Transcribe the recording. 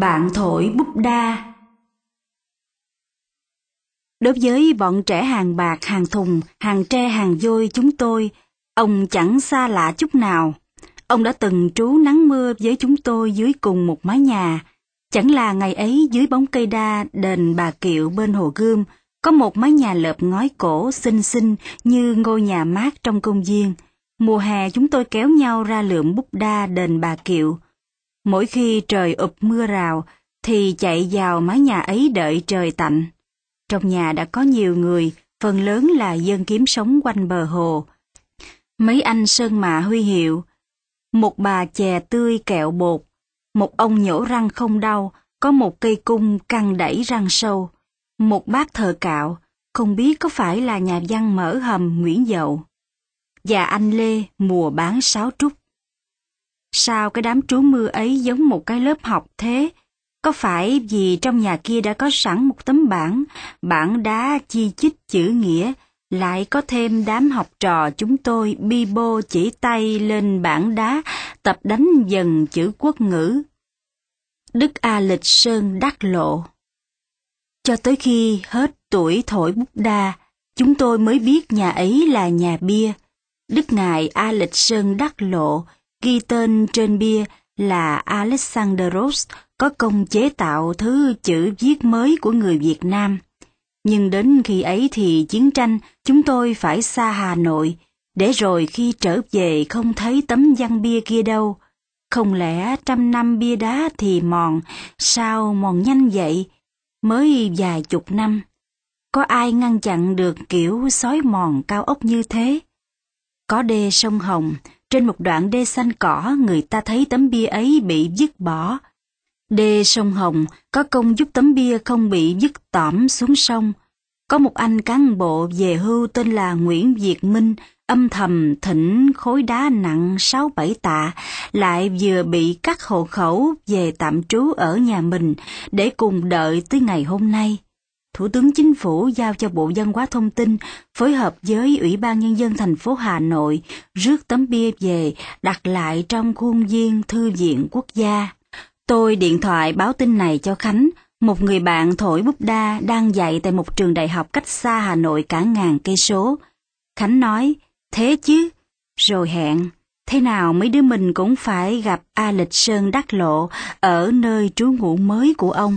Bạn thổi búp đa Đối với bọn trẻ hàng bạc, hàng thùng, hàng tre, hàng vôi chúng tôi, ông chẳng xa lạ chút nào. Ông đã từng trú nắng mưa với chúng tôi dưới cùng một mái nhà. Chẳng là ngày ấy dưới bóng cây đa đền Bà Kiệu bên Hồ Gươm, có một mái nhà lợp ngói cổ xinh xinh như ngôi nhà mát trong công viên. Mùa hè chúng tôi kéo nhau ra lượm búp đa đền Bà Kiệu. Mỗi khi trời ụp mưa rào, thì chạy vào mái nhà ấy đợi trời tạnh. Trong nhà đã có nhiều người, phần lớn là dân kiếm sống quanh bờ hồ. Mấy anh sơn mạ huy hiệu, một bà chè tươi kẹo bột, một ông nhổ răng không đau, có một cây cung căng đẩy răng sâu, một bác thợ cạo, không biết có phải là nhà văn mở hầm Nguyễn Dậu. Và anh Lê mùa bán sáo trúc. Sao cái đám trú mưa ấy giống một cái lớp học thế? Có phải vì trong nhà kia đã có sẵn một tấm bảng, bảng đá chi chích chữ nghĩa, lại có thêm đám học trò chúng tôi bi bô chỉ tay lên bảng đá, tập đánh dần chữ quốc ngữ. Đức A Lịch Sơn đắc lộ. Cho tới khi hết tuổi thổi bút đa, chúng tôi mới biết nhà ấy là nhà bia. Đức Ngài A Lịch Sơn đắc lộ, ghi tên trên bia là Alexanderos có công chế tạo thứ chữ viết mới của người Việt Nam. Nhưng đến khi ấy thì chiến tranh, chúng tôi phải xa Hà Nội, để rồi khi trở về không thấy tấm văn bia kia đâu. Không lẽ trăm năm bia đá thì mòn, sao mòn nhanh vậy? Mới vài chục năm. Có ai ngăn chặn được kiểu sói mòn cao ốc như thế? Có đê sông Hồng, trên một đoạn đê xanh cỏ người ta thấy tấm bia ấy bị dứt bỏ. Đê sông Hồng có công giúp tấm bia không bị dứt tỏm xuống sông. Có một anh cán bộ về hưu tên là Nguyễn Việt Minh âm thầm thỉnh khối đá nặng sáu bảy tạ, lại vừa bị cắt hộ khẩu về tạm trú ở nhà mình để cùng đợi tới ngày hôm nay. Thủ tướng Chính phủ giao cho Bộ Văn hóa Thông tin phối hợp với Ủy ban Nhân dân thành phố Hà Nội rước tấm bia về đặt lại trong khuôn viên Thư viện Quốc gia. Tôi điện thoại báo tin này cho Khánh, một người bạn thổi búp đa đang dạy tại một trường đại học cách xa Hà Nội cả ngàn cây số. Khánh nói, thế chứ, rồi hẹn, thế nào mấy đứa mình cũng phải gặp A Lịch Sơn Đắc Lộ ở nơi trú ngụ mới của ông.